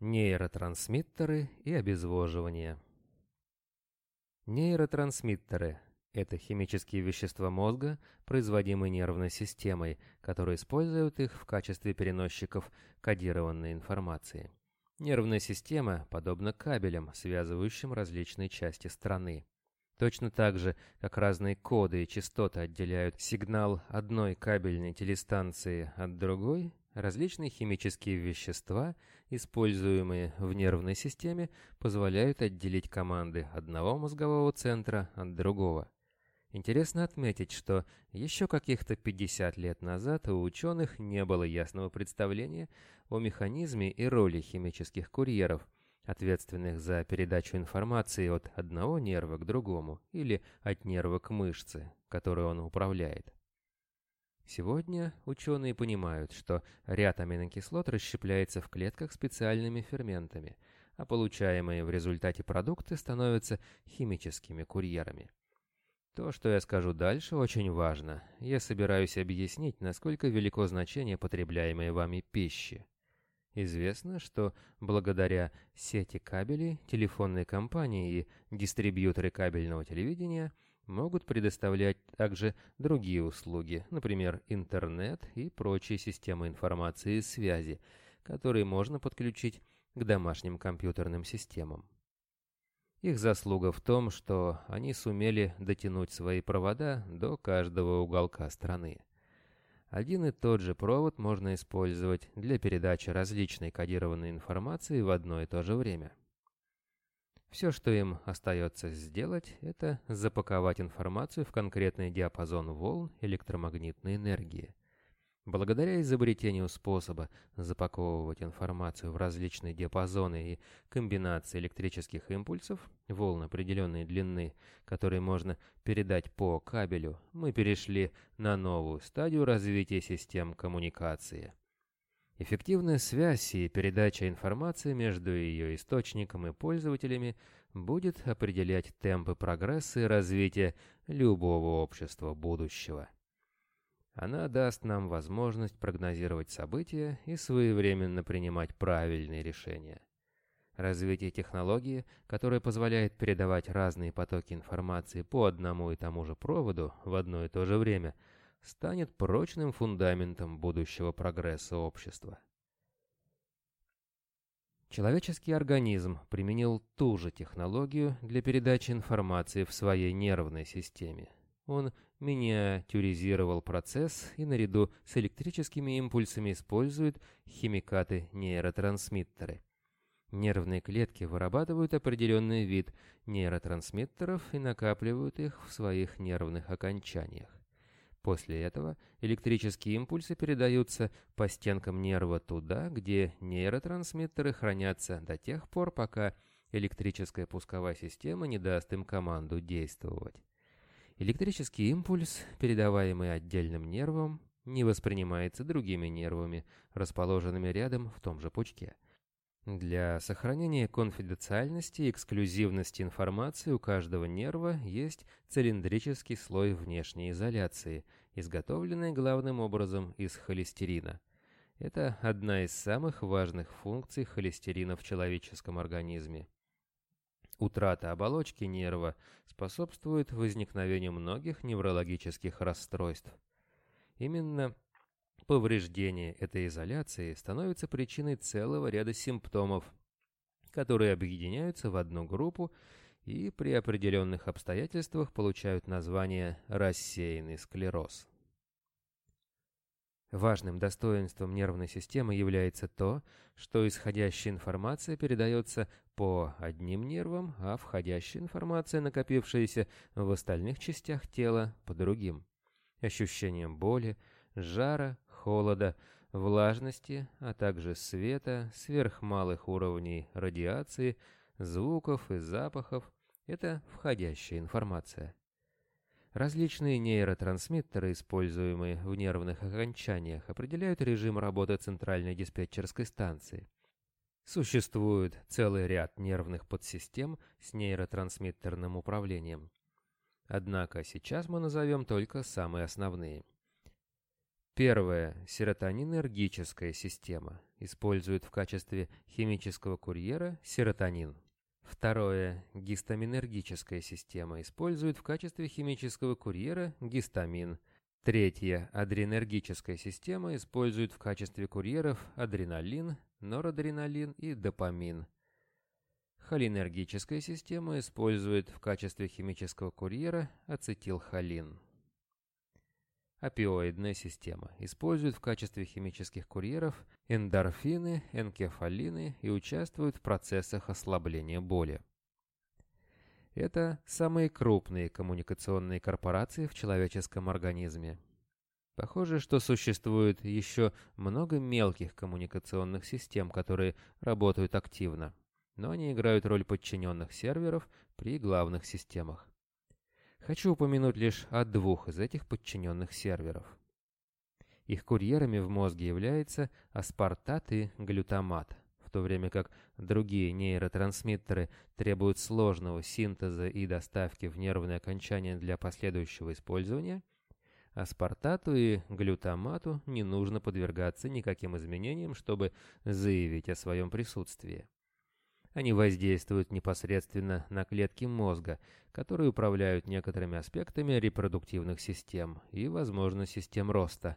Нейротрансмиттеры и обезвоживание. Нейротрансмиттеры – это химические вещества мозга, производимые нервной системой, которые используют их в качестве переносчиков кодированной информации. Нервная система подобна кабелям, связывающим различные части страны. Точно так же, как разные коды и частоты отделяют сигнал одной кабельной телестанции от другой, Различные химические вещества, используемые в нервной системе, позволяют отделить команды одного мозгового центра от другого. Интересно отметить, что еще каких-то 50 лет назад у ученых не было ясного представления о механизме и роли химических курьеров, ответственных за передачу информации от одного нерва к другому или от нерва к мышце, которой он управляет. Сегодня ученые понимают, что ряд аминокислот расщепляется в клетках специальными ферментами, а получаемые в результате продукты становятся химическими курьерами. То, что я скажу дальше, очень важно. Я собираюсь объяснить, насколько велико значение потребляемой вами пищи. Известно, что благодаря сети кабелей, телефонной компании и дистрибьюторы кабельного телевидения – могут предоставлять также другие услуги, например, интернет и прочие системы информации и связи, которые можно подключить к домашним компьютерным системам. Их заслуга в том, что они сумели дотянуть свои провода до каждого уголка страны. Один и тот же провод можно использовать для передачи различной кодированной информации в одно и то же время. Все, что им остается сделать, это запаковать информацию в конкретный диапазон волн электромагнитной энергии. Благодаря изобретению способа запаковывать информацию в различные диапазоны и комбинации электрических импульсов, волн определенной длины, которые можно передать по кабелю, мы перешли на новую стадию развития систем коммуникации – Эффективная связь и передача информации между ее источником и пользователями будет определять темпы прогресса и развития любого общества будущего. Она даст нам возможность прогнозировать события и своевременно принимать правильные решения. Развитие технологии, которая позволяет передавать разные потоки информации по одному и тому же проводу в одно и то же время – станет прочным фундаментом будущего прогресса общества. Человеческий организм применил ту же технологию для передачи информации в своей нервной системе. Он миниатюризировал процесс и наряду с электрическими импульсами использует химикаты-нейротрансмиттеры. Нервные клетки вырабатывают определенный вид нейротрансмиттеров и накапливают их в своих нервных окончаниях. После этого электрические импульсы передаются по стенкам нерва туда, где нейротрансмиттеры хранятся до тех пор, пока электрическая пусковая система не даст им команду действовать. Электрический импульс, передаваемый отдельным нервом, не воспринимается другими нервами, расположенными рядом в том же пучке – для сохранения конфиденциальности и эксклюзивности информации у каждого нерва есть цилиндрический слой внешней изоляции, изготовленный главным образом из холестерина. Это одна из самых важных функций холестерина в человеческом организме. Утрата оболочки нерва способствует возникновению многих неврологических расстройств. Именно Повреждение этой изоляции становится причиной целого ряда симптомов, которые объединяются в одну группу и при определенных обстоятельствах получают название рассеянный склероз. Важным достоинством нервной системы является то, что исходящая информация передается по одним нервам, а входящая информация, накопившаяся в остальных частях тела, по другим. Ощущением боли, жара, холода, влажности, а также света, сверхмалых уровней радиации, звуков и запахов – это входящая информация. Различные нейротрансмиттеры, используемые в нервных окончаниях, определяют режим работы центральной диспетчерской станции. Существует целый ряд нервных подсистем с нейротрансмиттерным управлением. Однако сейчас мы назовем только самые основные – Первое. Серотонинергическая система. Использует в качестве химического курьера серотонин. Второе. Гистаминергическая система. Использует в качестве химического курьера гистамин. Третье. Адренергическая система. Использует в качестве курьеров адреналин, норадреналин и допамин. Холинергическая система использует в качестве химического курьера ацетилхолин. Опиоидная система использует в качестве химических курьеров эндорфины, энкефалины и участвует в процессах ослабления боли. Это самые крупные коммуникационные корпорации в человеческом организме. Похоже, что существует еще много мелких коммуникационных систем, которые работают активно, но они играют роль подчиненных серверов при главных системах. Хочу упомянуть лишь о двух из этих подчиненных серверов. Их курьерами в мозге являются аспартат и глютамат, в то время как другие нейротрансмиттеры требуют сложного синтеза и доставки в нервные окончания для последующего использования, аспартату и глютамату не нужно подвергаться никаким изменениям, чтобы заявить о своем присутствии. Они воздействуют непосредственно на клетки мозга, которые управляют некоторыми аспектами репродуктивных систем и, возможно, систем роста.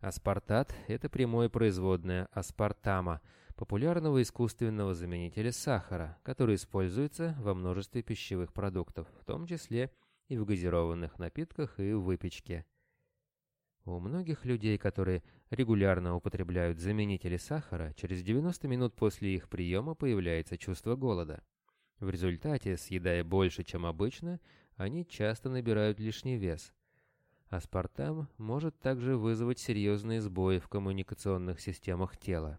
Аспартат – это прямое производное аспартама, популярного искусственного заменителя сахара, который используется во множестве пищевых продуктов, в том числе и в газированных напитках и выпечке. У многих людей, которые регулярно употребляют заменители сахара, через 90 минут после их приема появляется чувство голода. В результате, съедая больше, чем обычно, они часто набирают лишний вес. Аспартам может также вызвать серьезные сбои в коммуникационных системах тела.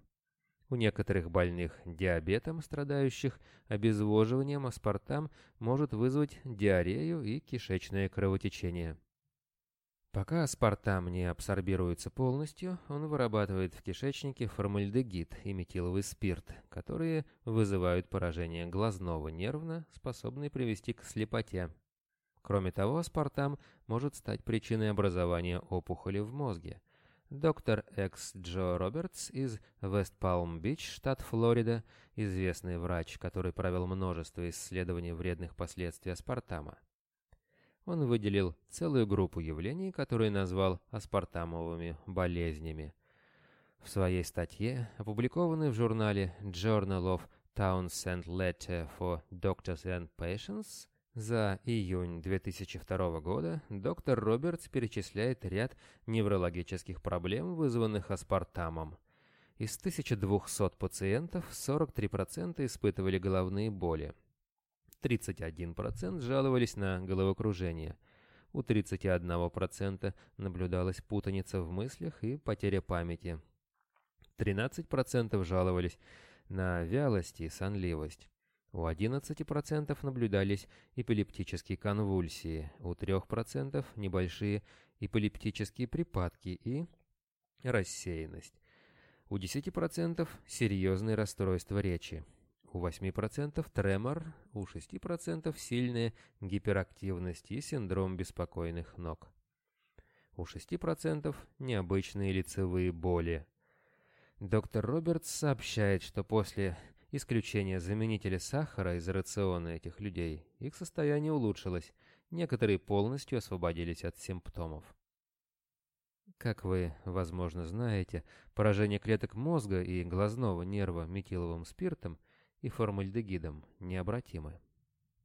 У некоторых больных диабетом, страдающих обезвоживанием, аспартам может вызвать диарею и кишечное кровотечение. Пока аспартам не абсорбируется полностью, он вырабатывает в кишечнике формальдегид и метиловый спирт, которые вызывают поражение глазного нервна, способные привести к слепоте. Кроме того, аспартам может стать причиной образования опухоли в мозге. Доктор Экс Джо Робертс из Вест-Палм-Бич, штат Флорида, известный врач, который провел множество исследований вредных последствий аспартама, он выделил целую группу явлений, которые назвал аспартамовыми болезнями. В своей статье, опубликованной в журнале Journal of Townsend Letter for Doctors and Patients, за июнь 2002 года доктор Робертс перечисляет ряд неврологических проблем, вызванных аспартамом. Из 1200 пациентов 43% испытывали головные боли, 31% жаловались на головокружение. У 31% наблюдалась путаница в мыслях и потеря памяти. 13% жаловались на вялость и сонливость. У 11% наблюдались эпилептические конвульсии, у 3% небольшие эпилептические припадки и рассеянность. У 10% серьезные расстройства речи у 8% тремор, у 6% сильная гиперактивность и синдром беспокойных ног. У 6% необычные лицевые боли. Доктор Робертс сообщает, что после исключения заменителя сахара из рациона этих людей их состояние улучшилось, некоторые полностью освободились от симптомов. Как вы, возможно, знаете, поражение клеток мозга и глазного нерва метиловым спиртом и формальдегидом необратимы.